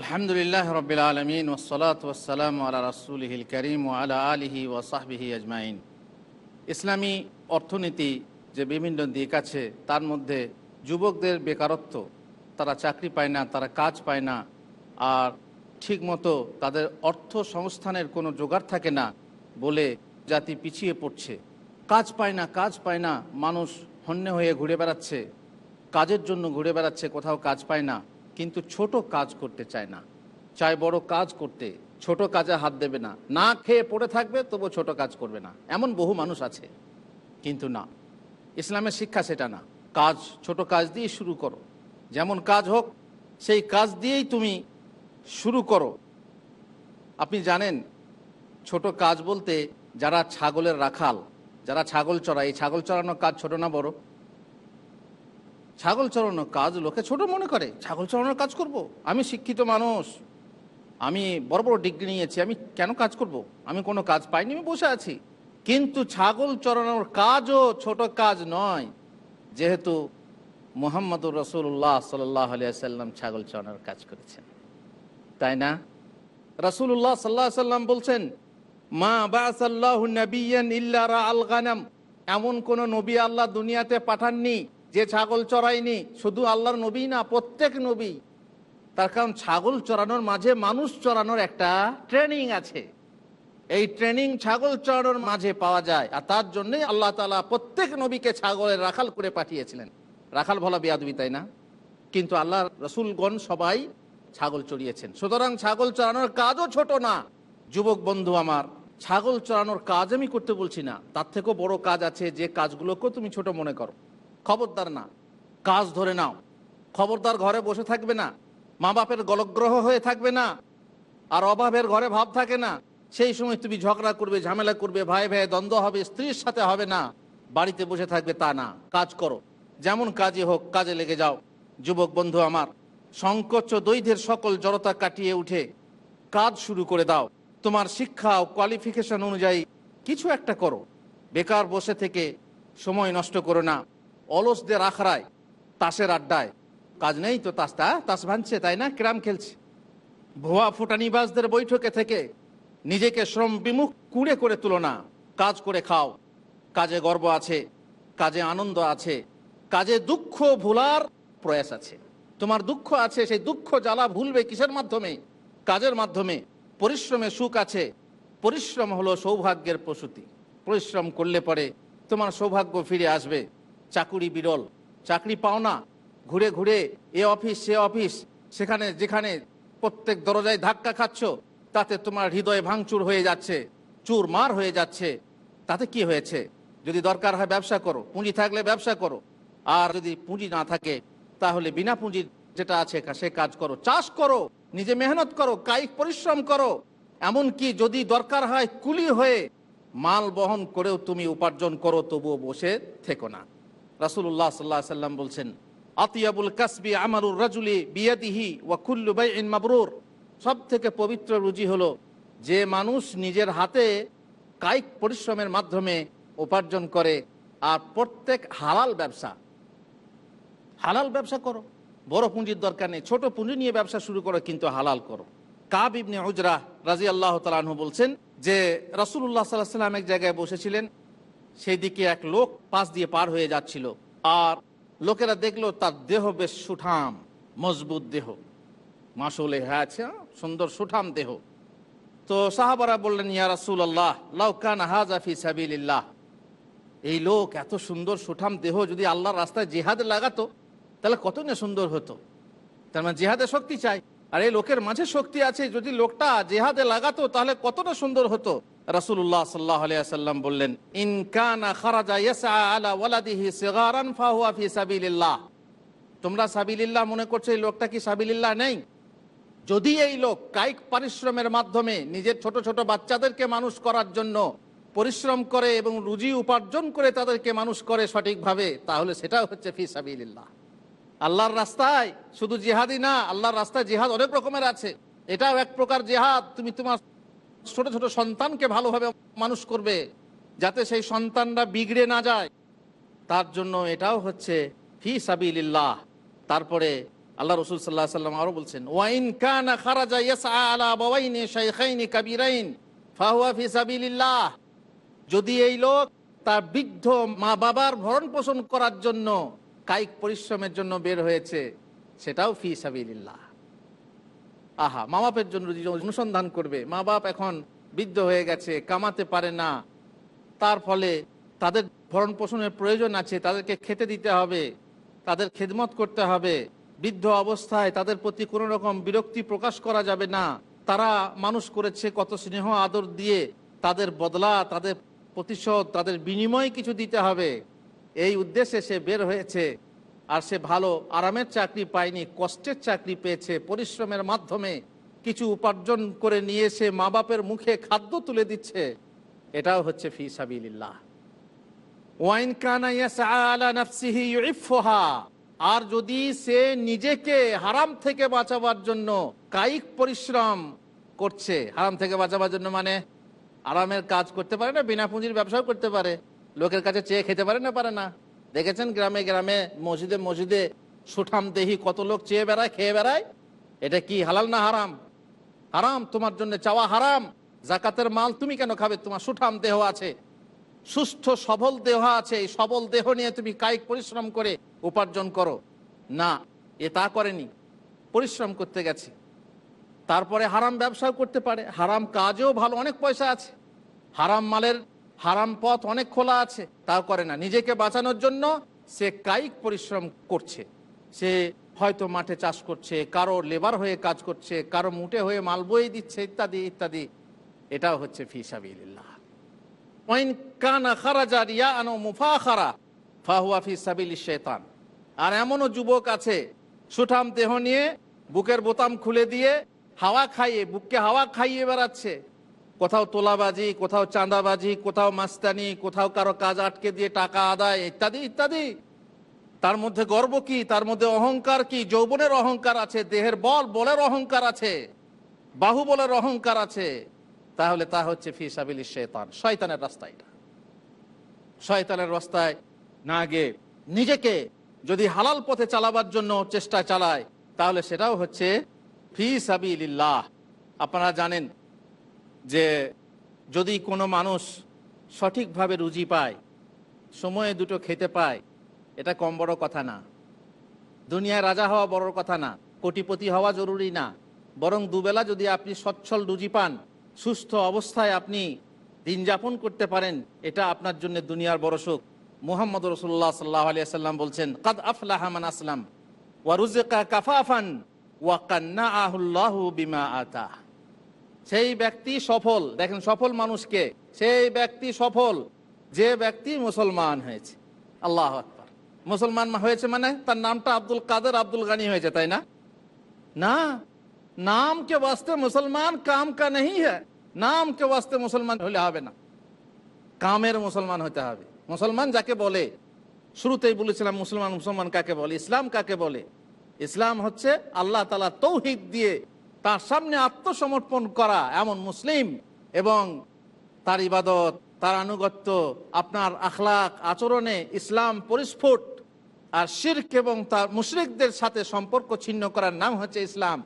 আলহামদুলিল্লাহ রবিল আলমিন ওসলাত ওসালাম আলা রাসুলহিল করিম ও আলা আলিহি ও সাহবিহি আজমাইন। ইসলামী অর্থনীতি যে বিভিন্ন দিক আছে, তার মধ্যে যুবকদের বেকারত্ব, তারা চাকরি পায় না, তারা কাজ পায় না, আর ঠিকমতো তাদের অর্থ সংস্থানের কোনো জোগাড় থাকে না বলে জাতি পিছিয়ে পড়ছে। কাজ পায় না, কাজ পায় না, মানুষ হন্যে হয়ে ঘুরে বেড়াচ্ছে, কাজের জন্য ঘুরে বেড়াচ্ছে, কোথাও কাজ পায় না। কিন্তু ছোট কাজ করতে চায় না। চায় বড় কাজ করতে, ছোট কাজে হাত দেবে না। না খেয়ে পড়ে থাকবে তবু ছোট কাজ করবে না। এমন বহু মানুষ আছে। কিন্তু না। ইসলামের শিক্ষা সেটা না। কাজ, ছোট কাজ দিয়ে শুরু করো। যেমন কাজ হোক, সেই কাজ দিয়েই তুমি শুরু করো। আপনি জানেন, ছোট কাজ বলতে যারা ছাগলের রাখাল, যারা ছাগল চড়ায়, এই ছাগল চড়ানোর কাজ ছোট না বড়? ছাগল চড়ানোর কাজ লোকে ছোট মনে করে, ছাগল চড়ানোর কাজ করব। আমি শিক্ষিত মানুষ, আমি বড় বড় ডিগ্রি নিয়েছি, আমি কেন কাজ করব। আমি কোনো কাজ পাইনি, আমি বসে আছি। কিন্তু ছাগল চড়ানোর কাজও ছোট কাজ নয়। যেহেতু মোহাম্মদুর রসুল্লাহ সাল্লাহ আলিয়াল্লাম ছাগল চড়ানোর কাজ করেছেন। তাই না? রসুল্লাহ সাল্লাহ সাল্লাম বলছেন, মা বাসাল্লাহ নবিয়ান ইল্লা আল গানাম। এমন কোন নবী আল্লাহ দুনিয়াতে পাঠাননি যে ছাগল চড়ায়নি, শুধু আল্লাহর নবী না, প্রত্যেক নবী। তার কারণ ছাগল চড়ানোর মাঝে মানুষ চড়ানোর একটা ট্রেনিং আছে। এই ট্রেনিং ছাগল চড়ানোর মাঝে পাওয়া যায়। আর তার জন্যই আল্লাহ তালা প্রত্যেক নবীকে ছাগলের রাখাল করে পাঠিয়েছিলেন। রাখাল ভলা বেয়াদবি, তাই না? কিন্তু আল্লাহ রসুলগণ সবাই ছাগল চড়িয়েছেন। সুতরাং ছাগল চড়ানোর কাজও ছোট না। যুবক বন্ধু আমার, ছাগল চড়ানোর কাজ আমি করতে বলছি না। তার থেকেও বড় কাজ আছে যে কাজগুলোকেও তুমি ছোট মনে করো। খবরদার না, কাজ ধরে নাও। খবরদার ঘরে বসে থাকবে না মা বাপের গলগ্রহ হয়ে থাকবে না, আর অভাবের ঘরে ভাব থাকে না। সেই সময় তুমি ঝগড়া করবে, ঝামেলা করবে, ভাই ভাই দ্বন্দ্ব হবে, স্ত্রীর সাথে হবে না। বাড়িতে বসে থাকবে তা না, কাজ করো। যেমন কাজে হোক, কাজে লেগে যাও। যুবক বন্ধু আমার, সংকোচ ও দৈধ্যের সকল জড়তা কাটিয়ে উঠে কাজ শুরু করে দাও। তোমার শিক্ষা ও কোয়ালিফিকেশন অনুযায়ী কিছু একটা করো। বেকার বসে থেকে সময় নষ্ট করো না। অলসদের আখড়ায় তাসের আড্ডায়। কাজ নেই তো তাসটা, তাস ভাঙছে, তাই না? ক্রাম খেলছে। ভুয়া ফুটানিবাজদের বৈঠকে থেকে নিজেকে শ্রম বিমুখ কুড়ে করে তুলো না। কাজ করে খাও। কাজে গর্ব আছে, কাজে আনন্দ আছে, কাজে দুঃখ ভুলার প্রয়াস আছে। তোমার দুঃখ আছে, সেই দুঃখ জ্বালা ভুলবে কিসের মাধ্যমে? কাজের মাধ্যমে। পরিশ্রমে সুখ আছে। পরিশ্রম হলো সৌভাগ্যের প্রসূতি। পরিশ্রম করলে পরে তোমার সৌভাগ্য ফিরে আসবে। চাকুরি বিরল। চাকরি পাও না। ঘুরে ঘুরে এ অফিস, সে অফিস, সেখানে যেখানে প্রত্যেক দরজায় ধাক্কা খাচ্ছ, তাতে তোমার হৃদয় ভাঙচুর হয়ে যাচ্ছে চুর মার হয়ে যাচ্ছে। তাতে কি হয়েছে? যদি দরকার হয় ব্যবসা করো, পুঁজি থাকলে ব্যবসা করো। আর যদি পুঁজি না থাকে, তাহলে বিনা পুঁজির যেটা আছে, সে কাজ করো। চাষ করো, নিজে মেহনত করো, কায়িক পরিশ্রম করো। এমনকি যদি দরকার হয় কুলি হয়ে, মাল বহন করেও তুমি উপার্জন করো, তবুও বসে থেকো না। রাসুল্লাহ সাল্লাহ সাল্লাম বলছেন, আতিয়াবুল কাসবি আমারুর রাজুলি বিয়াদিহি ওয়া কুল্লু বাইন মাবরুর। সব থেকে পবিত্র রুজি হলো যে মানুষ নিজের হাতে কায়িক পরিশ্রমের মাধ্যমে উপার্জন করে আর প্রত্যেক হালাল ব্যবসা। হালাল ব্যবসা করো, বড় পুঁজির দরকার নেই, ছোট পুঁজি নিয়ে ব্যবসা শুরু করো কিন্তু হালাল করো। কাব ইবনে উজরা রাজি আল্লাহ তালাহু বলছেন যে রাসুল্লাহ সাল্লাহ সাল্লাম এক জায়গায় বসেছিলেন সেই দিকে এক লোক পাশ দিয়ে পার হয়ে যাচ্ছিল। আর লোকেরা দেখল তার দেহ বেশ সুঠাম, মজবুত দেহ। মাসুলে হ্যাঁ আছে সুন্দর সুঠাম দেহ। তো সাহাবারা বললেন, ইয়া রাসুল আল্লাহ লাউকান হাজাফি সাবিল্লাহ এই লোক এত সুন্দর সুঠাম দেহ যদি আল্লাহর রাস্তায় জেহাদে লাগাতো, তাহলে কত না সুন্দর হতো। তার মানে জেহাদে শক্তি চাই। আর এই লোকের মাঝে শক্তি আছে, যদি লোকটা জেহাদে লাগাতো, তাহলে কতটা সুন্দর হতো। রাসুল্লাহ সাল্লাহ আলিয়াল্লাম বললেন ইনকানা খারাজা ইয়াসা আলা ওয়ালাদিহি সিগারান ফাহুয়া ফি সাবিলিল্লাহ। তোমরা সাবিলিল্লাহ মনে করছ এই লোকটা কি সাবিলিল্লাহ নেই? যদি এই লোক কায়িক পরিশ্রমের মাধ্যমে নিজের ছোট ছোট বাচ্চাদেরকে মানুষ করার জন্য পরিশ্রম করে এবং রুজি উপার্জন করে তাদেরকে মানুষ করে সঠিকভাবে, তাহলে সেটাও হচ্ছে ফি সাবিলিল্লাহ। আল্লাহর রাস্তায় শুধু জিহাদি না, আল্লাহর রাস্তায় জিহাদ অনেক রকমের আছে। এটাও এক প্রকার জিহাদ, তুমি তোমার ছোট ছোট সন্তানকে ভালোভাবে মানুষ করবে যাতে সেই সন্তানরা বিগড়ে না যায়। তার জন্য এটাও হচ্ছে ফি সাবিলিল্লাহ। তারপরে আল্লাহ রসুল সাল্লাহ সাল্লাম আরও বলছেন ওয়াইন কানা খারাজা আলা কাবীরাইন যদি এই লোক তার বৃদ্ধ মা বাবার ভরণ পোষণ করার জন্য কায়িক পরিশ্রমের জন্য বের হয়েছে, সেটাও ফি সাবিলিল্লাহ। আহা মা বাপের জন্য অনুসন্ধান করবে মা বাপ এখন বৃদ্ধ হয়ে গেছে, কামাতে পারে না, তার ফলে তাদের ভরণ পোষণের প্রয়োজন আছে, তাদেরকে খেতে দিতে হবে, তাদের খেদমত করতে হবে, বৃদ্ধ অবস্থায় তাদের প্রতি কোনো রকম বিরক্তি প্রকাশ করা যাবে না। তারা মানুষ করেছে কত স্নেহ আদর দিয়ে, তাদের বদলা, তাদের প্রতিশোধ, তাদের বিনিময় কিছু দিতে হবে। এই উদ্দেশ্যে সে বের হয়েছে। আর সে ভালো আরামের চাকরি পায়নি, কষ্টের চাকরি পেয়েছে, পরিশ্রমের মাধ্যমে কিছু উপার্জন করে নিয়ে সে মা বাপের মুখে খাদ্য তুলে দিচ্ছে। এটাও হচ্ছে ফি সাবিলিল্লাহ। ওয়াইন কানা ইয়াসআ আলা নাফসিহি ইউইফুহা। আর যদি সে নিজেকে হারাম থেকে বাঁচাবার জন্য কায়িক পরিশ্রম করছে, হারাম থেকে বাঁচাবার জন্য মানে আরামের কাজ করতে পারে না, বিনা পুঁজির ব্যবসাও করতে পারে, লোকের কাছে চেয়ে খেতে পারে না পারে না। দেখেছেন গ্রামে গ্রামে মসজিদে মসজিদে সুঠাম দেহি কত লোক চেয়ে বেড়ায়, খেয়ে বেড়ায়? এটা কি হালাল না হারাম? হারাম, তোমার জন্য চাওয়া হারাম। জাকাতের মাল তুমি কেন খাবে? তোমার সুঠাম দেহ আছে। সুস্থ সবল দেহ আছে। এই সবল দেহ নিয়ে তুমি কায়িক পরিশ্রম করে উপার্জন করো। না, এ তা করেনি। পরিশ্রম করতে গেছে। তারপরে হারাম ব্যবসাও করতে পারে। হারাম কাজেও ভালো, অনেক পয়সা আছে। হারাম মালের হারাম পথ অনেক খোলা আছে, তাও করে না। নিজেকে বাঁচানোর জন্য সে কায়িক পরিশ্রম করছে। সে হয়তো মাঠে চাষ করছে, কারও লেবার হয়ে কাজ করছে, কারও মুটে হয়ে মাল বয়ে দিচ্ছে, ইত্যাদি ইত্যাদি। এটাও হচ্ছে ফিসাবিল্লাহ শেতান। আর এমনও যুবক আছে, সুঠাম দেহ নিয়ে বুকের বোতাম খুলে দিয়ে হাওয়া খাইয়ে, বুককে হাওয়া খাইয়ে বেড়াচ্ছে। কোথাও তোলাবাজি, কোথাও চাঁদাবাজি, কোথাও মাস্তানি, কোথাও কারও কাজ আটকে দিয়ে টাকা আদায়, ইত্যাদি ইত্যাদি। তার মধ্যে গর্ব কি? তার মধ্যে অহংকার কি? যৌবনের অহংকার আছে, দেহের বল বলের অহংকার আছে বাহু বলের অহংকার আছে। তাহলে তা হচ্ছে ফি সাবিলি শেতান, শয়তানের রাস্তা এটা। শয়তানের রাস্তায় না গিয়ে নিজেকে যদি হালাল পথে চালাবার জন্য চেষ্টা চালায়, তাহলে সেটাও হচ্ছে ফি সাবিল্লাহ আপনারা জানেন যে যদি কোনো মানুষ সঠিকভাবে রুজি পায়, সময়ে দুটো খেতে পায়, এটা কম বড় কথা না। দুনিয়ায় রাজা হওয়া বড় কথা না, কোটিপতি হওয়া জরুরি না। বরং দুবেলা যদি আপনি সচ্ছল রুজি পান, সুস্থ অবস্থায় আপনি দিন যাপন করতে পারেন, এটা আপনার জন্য দুনিয়ার বড় সুখ। মুহাম্মদ রসুল্লাহ সাল্লাহ আলিয়া সাল্লাম বলছেন, কাদ আফলাহামান আসলাম ওয়ারুজেকা কাফাফান ওয়াকান্না আহুল্লাহ বিমা আতা সেই ব্যক্তি সফল। দেখেন, সফল মানুষকে সেই ব্যক্তি সফল। যে ব্যক্তি মুসলমান হয়েছে। আল্লাহ আকবর। মুসলমান হয়েছে মানে তার নামটা আব্দুল কাদের আব্দুল গানি হয়েছে, তাই না? না। নাম কে বাস্তে মুসলমান, কাম কা নেই হ্যাঁ নাম কে বাস্তে মুসলমান হলে হবে না। কামের মুসলমান হতে হবে। মুসলমান যাকে বলে, শুরুতেই বলেছিলাম মুসলমান মুসলমান কাকে বলে, ইসলাম কাকে বলে? ইসলাম হচ্ছে আল্লাহ তালা তৌহিদ দিয়ে তার সামনে আত্মসমর্পণ করা এমন মুসলিম এবং তার ইবাদত, তার আনুগত্য, আপনার আখলাক, আচরণে ইসলাম পরিস্ফুট আর শির্ক এবং তার মুশরিকদের সাথে সম্পর্ক ছিন্ন করার নাম হচ্ছে ইসলাম।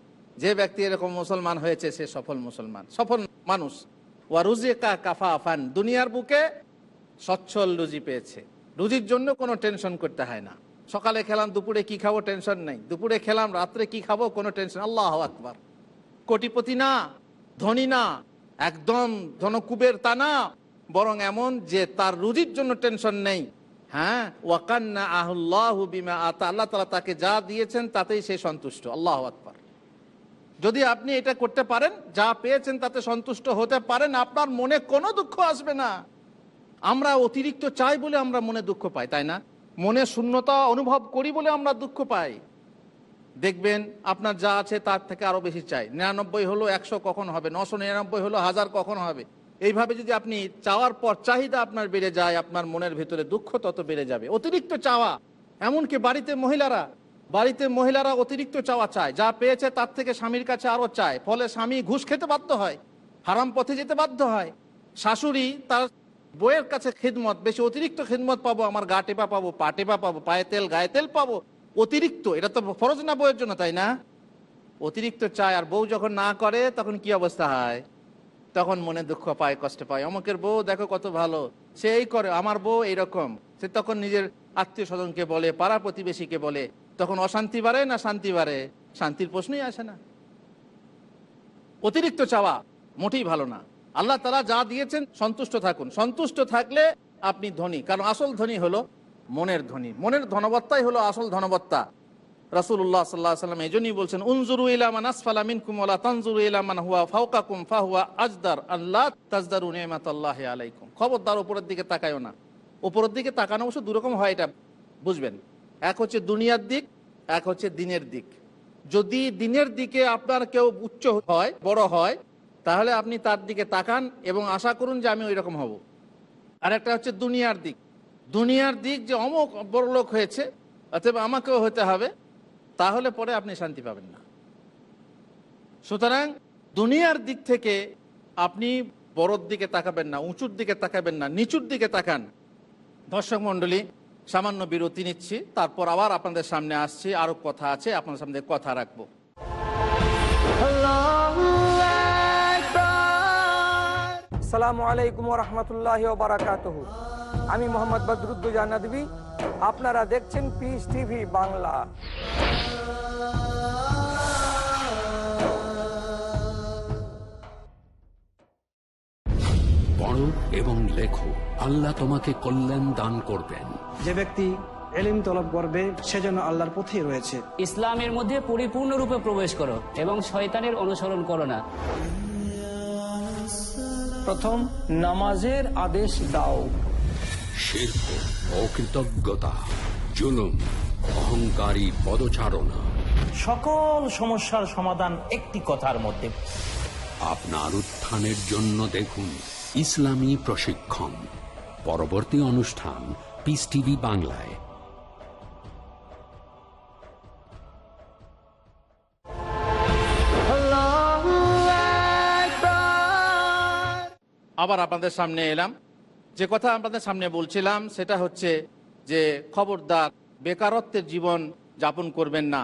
যে ব্যক্তি এরকম মুসলমান হয়েছে, সে সফল মুসলমান, সফল মানুষ। ওয়া রুজিকা কাফা আফান দুনিয়ার বুকে সচ্ছল রুজি পেয়েছে। রুজির জন্য কোনো টেনশন করতে হয় না। সকালে খেলাম, দুপুরে কি খাব টেনশন নেই। দুপুরে খেলাম, রাত্রে কি খাব কোনো টেনশন, আল্লাহ আকবার। কোটিপতি না, ধনী না, একদম ধনকুবের তা না, বরং এমন যে তার রুজির জন্য টেনশন নেই। হ্যাঁ ওয়াকান্না আহুল্লাহ বিমা আতা, আল্লাহ তালা তাকে যা দিয়েছেন তাতেই সে সন্তুষ্ট। আল্লাহ আকবর। যদি আপনি এটা করতে পারেন, যা পেয়েছেন তাতে সন্তুষ্ট হতে পারেন, আপনার মনে কোনো দুঃখ আসবে না। আমরা অতিরিক্ত চাই বলে আমরা মনে দুঃখ পাই, তাই না? মনে শূন্যতা অনুভব করি বলে আমরা দুঃখ পাই। দেখবেন আপনার যা আছে তার থেকে আরও বেশি চাই। নিরানব্বই হলো একশো কখন হবে? নশো নিরানব্বই হলো হাজার কখন হবে? এইভাবে যদি আপনি চাওয়ার পর চাহিদা আপনার বেড়ে যায়, আপনার মনের ভিতরে দুঃখ তত বেড়ে যাবে। অতিরিক্ত চাওয়া, এমনকি বাড়িতে মহিলারা বাড়িতে মহিলারা অতিরিক্ত চাওয়া চায়। যা পেয়েছে তার থেকে স্বামীর কাছে আরও চায়। ফলে স্বামী ঘুষ খেতে বাধ্য হয়, হারাম পথে যেতে বাধ্য হয়। শাশুড়ি তার বইয়ের কাছে খিদমত, বেশি অতিরিক্ত খিদমত পাবো, আমার গা টেপা পাবো, পা টেপা পাবো, পায়ে তেল, গায়ে তেল পাবো। অতিরিক্ত, এটা তো ফরজ না বইয়ের জন্য, তাই না? অতিরিক্ত চায় আর বউ যখন না করে, তখন কি অবস্থা হয়? তখন মনে দুঃখ পায়, কষ্ট পায়। অমুকের বউ দেখো কত ভালো সে এই করে, আমার বউ এইরকম। সে তখন নিজের আত্মীয় স্বজনকে বলে, পাড়া প্রতিবেশীকে বলে, তখন অশান্তি বাড়ে না শান্তি বাড়ে? শান্তির প্রশ্নই আসে না। অতিরিক্ত চাওয়া মোটেই ভালো না। আল্লাহ তালা যা দিয়েছেন, সন্তুষ্ট থাকুন। সন্তুষ্ট থাকলে আপনি ধনী, কারণ আসল ধনী হলো মনের ধনী মনের ধনবত্তাই হলো আসল ধনবত্তা। রাসুল্লাহ সাল্লাহ সাল্লাম এই জন্যই বলছেন, উনজুরু ইলামান আসফালা মিনকুম ওয়ালা তানজুরু ইলামান হুয়া ফাওকাকুম ফাহুয়া আজদার আল্লাহ তাজদার তাজদারু নিয়ামাতাল্লাহি আলাইকুম। খবরদার উপরের দিকে তাকায়ও না। উপরের দিকে তাকানো অবশ্য দুরকম হয় এটা, বুঝবেন। এক হচ্ছে দুনিয়ার দিক, এক হচ্ছে দিনের দিক। যদি দিনের দিকে আপনার কেউ উচ্চ হয়, বড় হয়, তাহলে আপনি তার দিকে তাকান এবং আশা করুন যে আমি ওই রকম হব। আর একটা হচ্ছে দুনিয়ার দিক। দুনিয়ার দিক যে অমুক বড় লোক হয়েছে, অতএব আমাকেও হতে হবে, তাহলে পরে আপনি শান্তি পাবেন না। সুতরাং দুনিয়ার দিক থেকে আপনি বড়র দিকে তাকাবেন না, উঁচুর দিকে তাকাবেন না, নিচুর দিকে তাকান। দর্শক মণ্ডলী, সামান্য বিরতি নিচ্ছি, তারপর আবার আপনাদের সামনে আসছি, আরও কথা আছে, আপনাদের সামনে কথা রাখব. সালামু আলাইকুম রহমতুল্লাহ বারাকাতুহ। আমি মোহাম্মদ বদরুদ্দুজা নদী আপনারা দেখছেন পিস টিভি বাংলা। পড়ো এবং লেখো। আল্লাহ তোমাকে কল্যাণ দান করবেন। যে ব্যক্তি এলিম তলব করবে সেজন্য আল্লাহর পথেই রয়েছে। ইসলামের মধ্যে পরিপূর্ণরূপে প্রবেশ করো এবং শয়তানের অনুসরণ করো না। প্রথম নামাজের আদেশ দাও। শিল্প অকৃতজ্ঞতা জুলুম অহংকারী পদচারণা। সকল সমস্যার সমাধান একটি কথার মধ্যে। আপনার উত্থানের জন্য দেখুন ইসলামী প্রশিক্ষণ। পরবর্তী অনুষ্ঠান পিস টিভি বাংলায়। আবার আপনাদের সামনে এলাম। যে কথা আপনাদের সামনে বলছিলাম, সেটা হচ্ছে যে খবরদার বেকারত্বের জীবন যাপন করবেন না।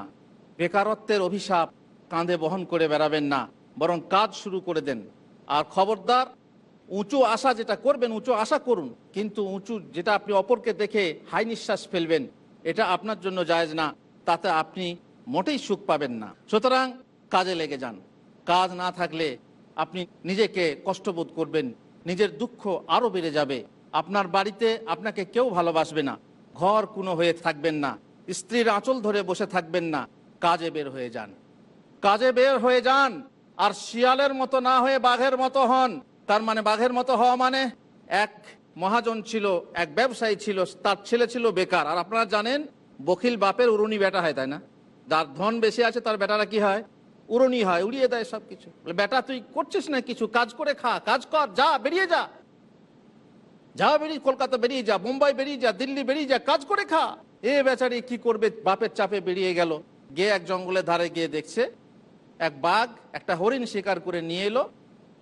বেকারত্বের অভিশাপ কাঁধে বহন করে বেড়াবেন না, বরং কাজ শুরু করে দেন। আর খবরদার উঁচু আশা যেটা করবেন, উঁচু আশা করুন, কিন্তু উঁচু যেটা আপনি অপরকে দেখে হাই নিঃশ্বাস ফেলবেন, এটা আপনার জন্য জায়জ না, তাতে আপনি মোটেই সুখ পাবেন না। সুতরাং কাজে লেগে যান। কাজ না থাকলে আপনি নিজেকে কষ্টবোধ করবেন নিজের দুঃখ আরও বেড়ে যাবে। আপনার বাড়িতে আপনাকে কেউ ভালোবাসবে না। ঘর কোনো হয়ে থাকবেন না। স্ত্রীর আঁচল ধরে বসে থাকবেন না। কাজে বের হয়ে যান। কাজে বের হয়ে যান। আর শিয়ালের মতো না হয়ে বাঘের মতো হন। তার মানে বাঘের মতো হওয়া মানে? এক মহাজন ছিল, এক ব্যবসায়ী ছিল, তার ছেলে ছিল বেকার। আর আপনারা জানেন বকিল বাপের উরুনি বেটা হয়, তাই না? যার ধন বেশি আছে, তার বেটারা কি হয়? উড়নি হয় উড়িয়ে দেয় সব কিছু বলে, বেটা তুই করছিস না কিছু? কাজ করে খা কাজ কর যা বেরিয়ে যা। যা বেরিয়ে কলকাতা বেরিয়ে যা মুম্বাই বেরিয়ে যা দিল্লি বেরিয়ে যা কাজ করে খা। এ বেচারি কি করবে? বাপের চাপে বেরিয়ে গেল। গিয়ে এক জঙ্গলের ধারে গিয়ে দেখছে এক বাঘ একটা হরিণ শিকার করে নিয়ে এলো।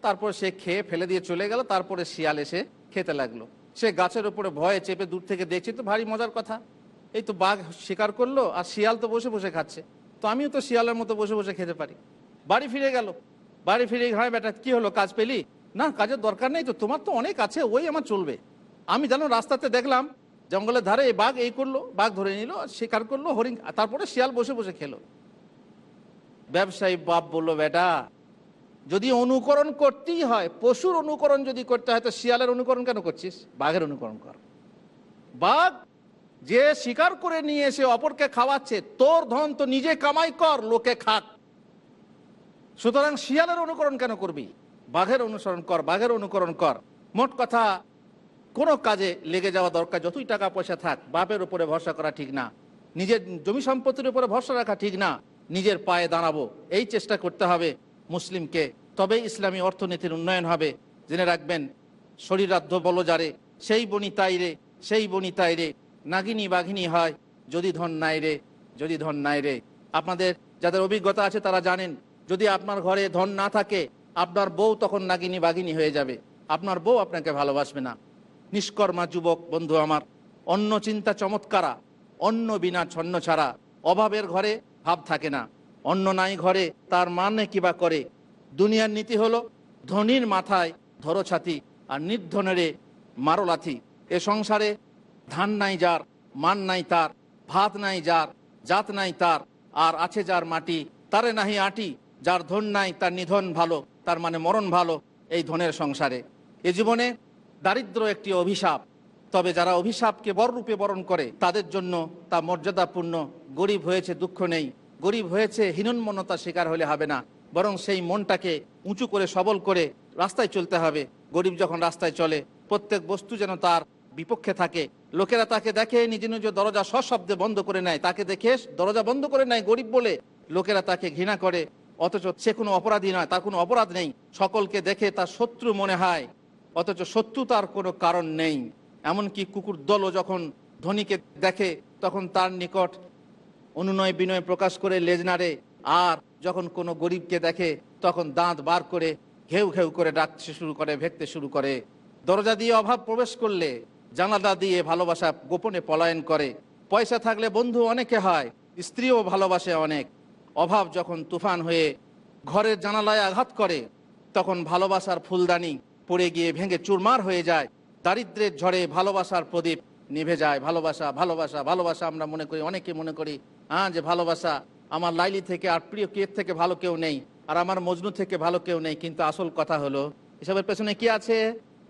তারপর সে খেয়ে ফেলে দিয়ে চলে গেল। তারপরে শিয়াল এসে খেতে লাগল। সে গাছের উপরে ভয়ে চেপে দূর থেকে দেখছে তো ভারী মজার কথা। এই তো বাঘ শিকার করল আর শিয়াল তো বসে বসে খাচ্ছে। তো আমিও তো শিয়ালের মতো বসে বসে খেতে পারি। বাড়ি ফিরে গেল। বাড়ি ফিরে হয় বেটা, কি হলো? কাজ পেলি? না, কাজের দরকার নেই তো, তোমার তো অনেক আছে, ওই আমার চলবে। আমি জানো রাস্তাতে দেখলাম, জঙ্গলের ধারে এই বাঘ এই করল, বাঘ ধরে নিল শিকার করল, হরিণ তারপরে শিয়াল বসে বসে খেলো। ব্যবসায়ী বাপ বলল, বেটা, যদি অনুকরণ করতেই হয়, পশুর অনুকরণ যদি করতে হয়, তো শিয়ালের অনুকরণ কেন করছিস? বাঘের অনুকরণ কর। বাঘ যে শিকার করে নিয়ে এসে অপরকে খাওয়াচ্ছে, তোর ধন তো নিজে কামাই কর, লোকে খাক। সুতরাং শিয়ালের অনুকরণ কেন করবি? বাঘের অনুসরণ কর, বাঘের অনুকরণ কর। মোট কথা, কোনো কাজে লেগে যাওয়া দরকার, যতই টাকা পয়সা থাক, বাপের উপরে ভরসা করা ঠিক না। নিজের জমি সম্পত্তির উপরে ভরসা রাখা ঠিক না। নিজের পায়ে দাঁড়াবো, এই চেষ্টা করতে হবে মুসলিমকে। তবে ইসলামী অর্থনীতির উন্নয়ন হবে। জেনে রাখবেন শরীরাধ্য বলজারে, সেই বনিতাই তাইরে, সেই বনিতাই রে নাগিনী বাঘিনী হয়, যদি ধন নাই রে, যদি ধন নাই রে। আপনাদের যাদের অভিজ্ঞতা আছে তারা জানেন, যদি আপনার ঘরে ধন না থাকে, আপনার বউ তখন নাগিনী বাঘিনী হয়ে যাবে। আপনার বউ আপনাকে ভালোবাসবে না। নিষ্কর্মা যুবক বন্ধু আমার অন্য চিন্তা চমৎকারা অন্য বিনা ছন্ন ছাড়া, অভাবের ঘরে ভাব থাকে না। অন্য নাই ঘরে, তার মানে কিবা করে? দুনিয়ার নীতি হলো, ধনির মাথায় ধরো ছাতি, আর নির্ধনেরে মারো লাথি। এ সংসারে ধান নাই যার, মান নাই তার, ভাত নাই যার, জাত নাই তার, আর আছে যার মাটি, তারে নাহি আটি, যার ধন নাই তার নিধন ভালো, তার মানে মরণ ভালো, এই ধনের সংসারে। এ জীবনে দারিদ্র একটি অভিশাপ, তবে যারা অভিশাপকে বড়রূপে বরণ করে, তাদের জন্য তা মর্যাদাপূর্ণ, গরিব হয়েছে দুঃখ নেই, গরিব হয়েছে হীনন্মনতা শিকার হলে হবে না, বরং সেই মনটাকে উঁচু করে সবল করে রাস্তায় চলতে হবে, গরিব যখন রাস্তায় চলে, প্রত্যেক বস্তু যেন তার বিপক্ষে থাকে। লোকেরা তাকে দেখে নিজ নিজ দরজা সশব্দে বন্ধ করে নেয়। তাকে দেখে দরজা বন্ধ করে নেয় গরিব বলে। লোকেরা তাকে ঘৃণা করে। অথচ সে কোনো অপরাধী নয়, তার কোনো অপরাধ নেই। সকলকে দেখে তার শত্রু মনে হয়। অথচ শত্রুতার কোনো কারণ নেই। এমনকি কুকুর দলও যখন ধনীকে দেখে, তখন তার নিকট অনুনয় বিনয় প্রকাশ করে লেজ নাড়ে। আর যখন কোনো গরিবকে দেখে, তখন দাঁত বার করে ঘেউ ঘেউ করে ডাকতে শুরু করে ভেকতে শুরু করে। দরজা দিয়ে অভাব প্রবেশ করলে জানালা দিয়ে ভালোবাসা গোপনে পলায়ন করে। পয়সা থাকলে বন্ধু অনেকে হয়, স্ত্রীও ভালোবাসে অনেক। অভাব যখন তুফান হয়ে ঘরের জানালায় আঘাত করে, তখন ভালোবাসার ফুলদানি পড়ে গিয়ে ভেঙে চুরমার হয়ে যায়। দারিদ্রের ঝড়ে ভালোবাসার প্রদীপ নিভে যায়। ভালোবাসা ভালোবাসা ভালোবাসা আমরা মনে করি, অনেকে মনে করি হ্যাঁ যে ভালোবাসা, আমার লাইলি থেকে আর প্রিয় কের থেকে ভালো কেউ নেই, আর আমার মজনু থেকে ভালো কেউ নেই। কিন্তু আসল কথা হলো, এসবের পেছনে কি আছে?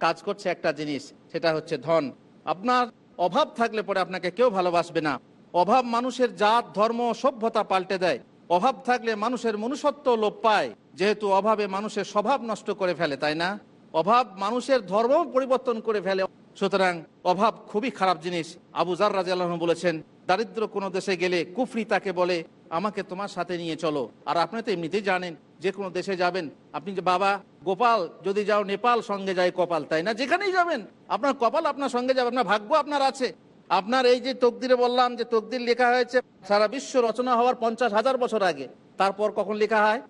কাজ করছে একটা জিনিস সেটা হচ্ছে ধন। আপনার অভাব থাকলে পরে আপনাকে কেউ ভালোবাসবে না। অভাব মানুষের জাত, ধর্ম, সভ্যতা পাল্টে দেয়। অভাব থাকলে মানুষের মনুষ্যত্ব লোপ পায়। যেহেতু অভাবে মানুষের স্বভাব নষ্ট করে ফেলে, তাই না? অভাব মানুষের ধর্ম পরিবর্তন করে ফেলে। সুতরাং অভাব খুবই খারাপ জিনিস। আবু জার রাজি বলেছেন, দারিদ্র কোনো দেশে গেলে কুফরি তাকে বলে আমাকে তোমার সাথে নিয়ে চলো। আর আপনি তো এমনিতেই জানেন, যে কোনো দেশে যাবেন। আপনি যে, বাবা, গোপাল, যদি যাও নেপাল সঙ্গে যায় কপাল, তাই না? যেখানেই যাবেন। আপনার কপাল আপনার সঙ্গে যাবে, আপনার ভাগ্য আপনার আছে। আপনার এই যে তকদিরে বললাম, যে তকদির লেখা হয়েছে, সারা বিশ্ব রচনা হওয়ার পঞ্চাশ হাজার বছর আগে, তারপর কখন লেখা হয়?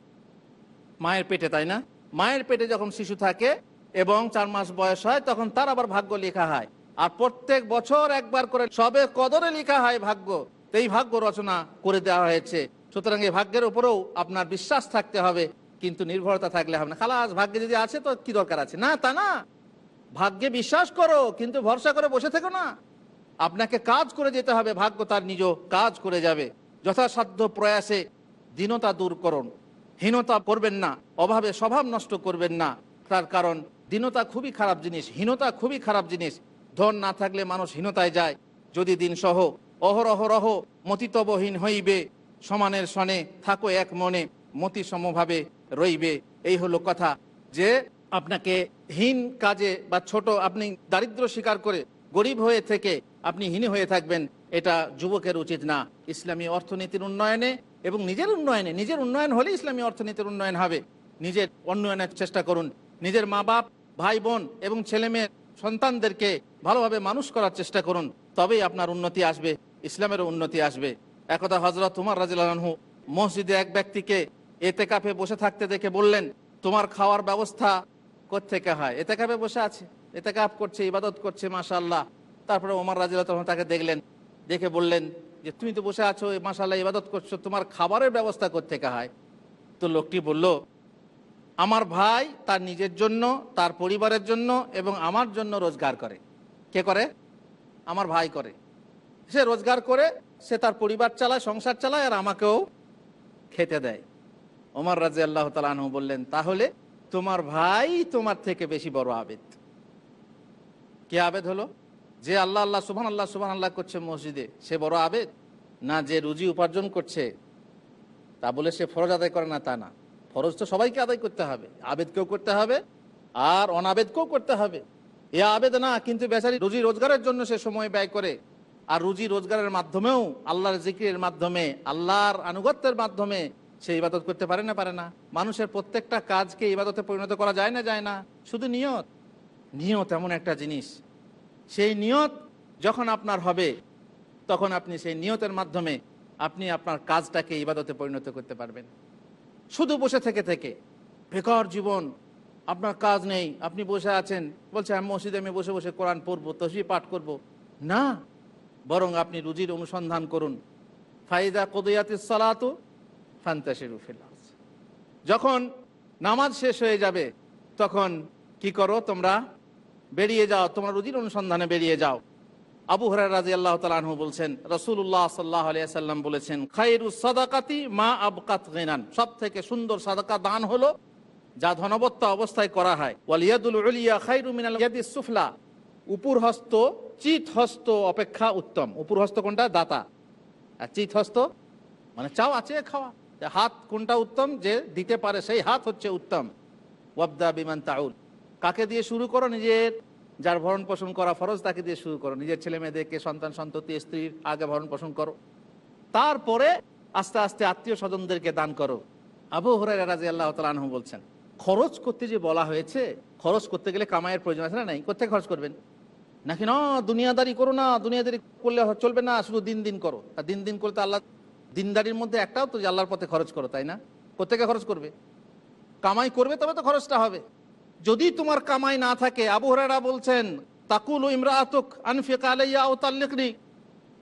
মায়ের পেটে, তাই না? মায়ের পেটে যখন শিশু থাকে এবং চার মাস বয়স হয়, তখন তার আবার ভাগ্য লেখা হয়। আর প্রত্যেক বছর একবার করে সবে কদরে লেখা হয় ভাগ্য। এই ভাগ্য রচনা করে দেওয়া হয়েছে। সুতরাং এই ভাগ্যের উপরেও আপনার বিশ্বাস থাকতে হবে, কিন্তু নির্ভরতা থাকলে হবে না। খালাস, ভাগ্যে যদি আছে তো কি দরকার আছে? না, তা না। ভাগ্যে বিশ্বাস করো, কিন্তু ভরসা করে বসে থেকো না। আপনাকে কাজ করে যেতে হবে, ভাগ্য তার নিজ কাজ করে যাবে। যথাসাধ্য প্রয়াসে দীনতা দূর করুন। হীনতা করবেন না, অভাবে স্বভাব নষ্ট করবেন না। তার কারণ, দীনতা খুবই খারাপ জিনিস, হীনতা খুবই খারাপ জিনিস। ধন না থাকলে মানুষ হীনতায় যায়। যদি দিন সহ অহরহরহ মতিতবহীন হইবে, সমানের সনে থাকো এক মনে মতি সমভাবে রইবে। এই হলো কথা যে আপনাকে হীন কাজে বা ছোট আপনি দারিদ্র স্বীকার করে গরিব হয়ে থেকে আপনি হীন হয়ে থাকবেন, এটা যুবকের উচিত না। ইসলামী অর্থনীতির উন্নয়নে এবং নিজের উন্নয়নে, নিজের উন্নয়ন হলে ইসলামী অর্থনীতির উন্নয়ন হবে। নিজের উন্নয়নের চেষ্টা করুন। নিজের মা বাপ ভাই বোন এবং ছেলেমেয়ের সন্তানদেরকে ভালোভাবে মানুষ করার চেষ্টা করুন, তবেই আপনার উন্নতি আসবে। ইসলামেরও উন্নতি আসবে। একদা হজরত উমার রাজিলানহু মসজিদে এক ব্যক্তিকে এতে কাপে বসে থাকতে দেখে বললেন, তোমার খাওয়ার ব্যবস্থা কোথেকে হয়? এতে কাপে বসে আছে এতে কাপ করছে, ইবাদত করছে মাশাল্লাহ তারপরে ওমর রাজিল্লাহ তখন তাকে দেখলেন, দেখে বললেন যে, তুমি তো বসে আছো মাশাল্লাহ ইবাদত করছ, তোমার খাবারের ব্যবস্থা কোথেকে হয়? তো লোকটি বলল, আমার ভাই তার নিজের জন্য, তার পরিবারের জন্য এবং আমার জন্য রোজগার করে। কে করে? আমার ভাই করে। সে রোজগার করে, সে তার পরিবার চালায়, সংসার চালায় আর আমাকেও খেতে দেয়। ওমর রাজি আল্লাহ তালু বললেন, তাহলে তোমার ভাই তোমার থেকে বেশি বড় আবেদ। কে আবেদ হলো? যে আল্লাহ আল্লাহ সুবহান আল্লাহ সুবহান আল্লাহ করছে মসজিদে, সে বড় আবেদ? না, যে রুজি উপার্জন করছে, তা বলে সে ফরজ আদায় করে না, তা না। ফরজ তো সবাইকে আদায় করতে হবে। আবেদকেও করতে হবে আর অনাবেদকেও করতে হবে। এ আবেদ না, কিন্তু বেচারি রুজি রোজগারের জন্য সে সময় ব্যয় করে। আর রুজি রোজগারের মাধ্যমেও আল্লাহর জিকিরের মাধ্যমে, আল্লাহর আনুগত্যের মাধ্যমে সে ইবাদত করতে পারে না পারে না। মানুষের প্রত্যেকটা কাজকে ইবাদতে পরিণত করা যায় না যায় না। শুধু নিয়ত। নিয়ত এমন একটা জিনিস। সেই নিয়ত যখন আপনার হবে, তখন আপনি সেই নিয়তের মাধ্যমে আপনি আপনার কাজটাকে ইবাদতে পরিণত করতে পারবেন। শুধু বসে থেকে থেকে। বেকার জীবন। আপনার কাজ নেই, আপনি বসে আছেন। বলছে আমি মসজিদে আমি বসে বসে কোরআন পড়ব, তসবি পাঠ করব। না। বরং আপনি রুজির অনুসন্ধান করুন। ফাইদা কদয়াতি সালাতো ফান্তাসিরু ফিল যখন নামাজ শেষ হয়ে যাবে, তখন কি করো তোমরা? বেরিয়ে যাও, তোমরা রুজির অনুসন্ধানে বেরিয়ে যাও। আবু হরার রাজি আল্লাহ তালু বলছেন রসুল্লাহ সাল্লাহ আলিয়াল্লাম বলেছেন, খাইরু সাদাকাতি মা আবকাত গেনান। সব থেকে সুন্দর সাদাকা দান হলো যা ধনবত্তা অবস্থায় করা হয়। ওয়ালিয়াদুল খাইরু মিনাল সুফলা। উপর হস্ত চিত হস্ত অপেক্ষা উত্তম। উপর হস্ত কোনটা? দাতা। আর চিত হস্ত মানে চাও আছে খাওয়া। হাত কোনটা উত্তম? যে দিতে পারে সেই হাত হচ্ছে উত্তম। ওয়াবদা বিমান তাউল কাকে দিয়ে শুরু করো? নিজের। যার ভরণ পোষণ করা ফরজ, তাকে দিয়ে শুরু করো। নিজের ছেলে মেয়েদেরকে সন্তান, সন্ততি, স্ত্রীর আগে ভরণ পোষণ করো। তারপরে আস্তে আস্তে আত্মীয় স্বজনদেরকে দান করো। আবু হরাই রাজি আল্লাহ তালু বলছেন, খরচ করতে যে বলা হয়েছে, খরচ করতে গেলে কামাইয়ের প্রয়োজন আছে না নাই? কোথেকে খরচ করবেন? নাকি না, দুনিয়াদারি করো না, দুনিয়াদারি করলে চলবে না, শুধু দিন দিন করো। আর দিন দিন করতে আল্লাহ দিনদারির মধ্যে একটাও তো আল্লাহর পথে খরচ করো, তাই না? কোথেকে খরচ করবে? কামাই করবে, তবে তো খরচটা হবে। যদি তোমার কামাই না থাকে, আবু হরারা বলছেন, তাকুল ইমরাতুক, আনফিক আলাইয়া ও তাল্লিকনি।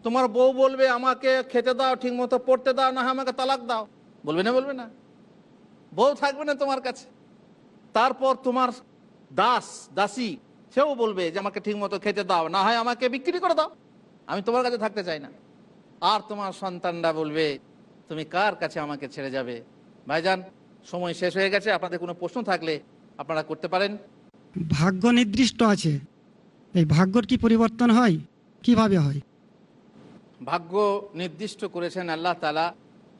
তোমার বউ বলবে, আমাকে খেতে দাও ঠিক মতো পড়তে দাও, না আমাকে তালাক দাও। বলবে না বলবে না। বউ থাকবে না তোমার কাছে। তারপর তোমার দাস, দাসী সেও বলবে যে আমাকে ঠিক মতো খেতে দাও না হয় আমাকে বিক্রি করে দাও। আমি তোমার কাছে থাকতে চাই না। আর তোমার সন্তানরা বলবে তুমি কার কাছে আমাকে ছেড়ে যাবে? ভাইজান সময় শেষ হয়ে গেছে আপনাদের কোনো প্রশ্ন থাকলে আপনারা করতে পারেন। ভাগ্য নির্দিষ্ট আছে। এই ভাগ্যর কি পরিবর্তন হয়? কীভাবে হয়? ভাগ্য নির্দিষ্ট করেছেন আল্লাহ তালা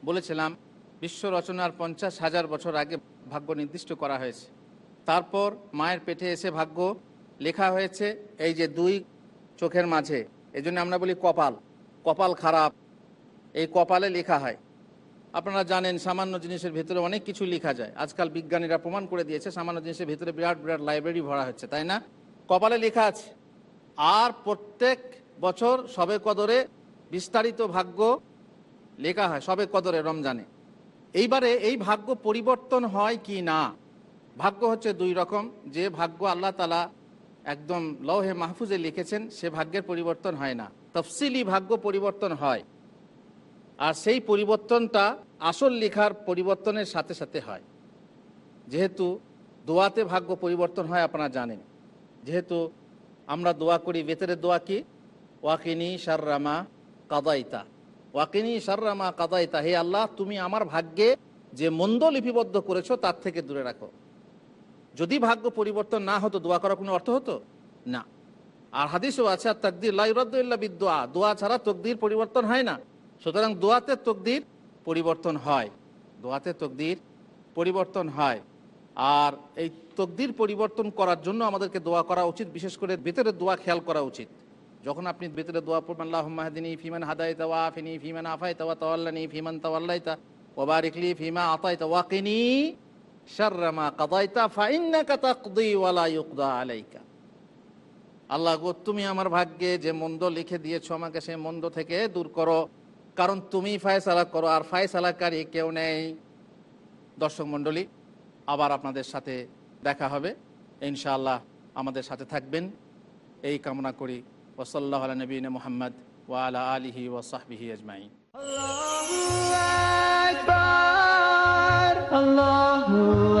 বলেছিলাম বিশ্ব রচনার পঞ্চাশ হাজার বছর আগে ভাগ্য নির্দিষ্ট করা হয়েছে। তারপর মায়ের পেটে এসে ভাগ্য লেখা হয়েছে এই যে দুই চোখের মাঝে এই জন্য আমরা বলি কপাল। কপাল খারাপ, এই কপালে লেখা হয়। আপনারা জানেন সামান্য জিনিসের ভিতরে অনেক কিছু লেখা যায়। আজকাল বিজ্ঞানীরা প্রমাণ করে দিয়েছে, সামান্য জিনিসের ভিতরে বিরাট বিরাট লাইব্রেরি ভরা হচ্ছে তাই না? কপালে লেখা আছে, আর প্রত্যেক বছর সবে কদরে বিস্তারিত ভাগ্য লেখা হয়, সবে কদরে, রমজানে। এইবারে এই ভাগ্য পরিবর্তন হয় কি না? ভাগ্য হচ্ছে দুই রকম, যে ভাগ্য আল্লাহ তালা একদম লৌহে মাহফুজে লিখেছেন, সে ভাগ্যের পরিবর্তন হয় না। তফসিলি ভাগ্য পরিবর্তন হয়। আর সেই পরিবর্তনটা আসল লেখার পরিবর্তনের সাথে সাথে হয়। যেহেতু দোয়াতে ভাগ্য পরিবর্তন হয়, আপনারা জানেন। যেহেতু আমরা দোয়া করি বেতরের দোয়া কি? ওয়াকিনি সাররামা কাদাইতা। ওয়াকিনি সাররামা কাদাইতা। হে আল্লাহ, তুমি আমার ভাগ্যে যে মন্দ লিপিবদ্ধ করেছ, তার থেকে দূরে রাখো। যদি ভাগ্য পরিবর্তন না হতো, দোয়া করার কোনো অর্থ হতো? না। আর হাদিসও আছে, আর তকদির লাইরদ্দুল্লাহ বিদোয়া দোয়া ছাড়া তকদির পরিবর্তন হয় না। সুতরাং দোয়াতে তকদির পরিবর্তন হয়। দোয়াতে তকদির পরিবর্তন হয়। আর এই তকদির পরিবর্তন করার জন্য আমাদেরকে দোয়া করা উচিত, বিশেষ করে ভেতরের দোয়া খেয়াল করা উচিত। যখন আপনি ভেতরে দোয়া পড়বেন আল্লাহ মাহদিনী ফিমান হাদাই তাওয়া আফিনি ফিমান আফাই তাওয়া তাওয়াল্লানি ফিমান তাওয়াল্লাই তাওয়াল্লাইতা ওবারিকলি ফিমা আতাই তাওয়াকিনি শাররামা কাদাইতা, ফাইন্নাকা তাকদি ওয়ালা ইউকদা আলাইকা। আল্লাহ গো, তুমি আমার ভাগ্যে যে মন্দ লিখে দিয়েছ আমাকে সেই মন্দ থেকে দূর করো। কারণ তুমি ফায়সালা করো, আর ফায়সালাকারী কেউ নেই। দর্শক মণ্ডলী, আবার আপনাদের সাথে দেখা হবে। ইনশাআল্লাহ আমাদের সাথে থাকবেন। এই কামনা করি। ওসল্লাহ নবীন মোহাম্মদ ওয়ালা আলিহি ওসাহবিহি আজমাই Allahu Oh.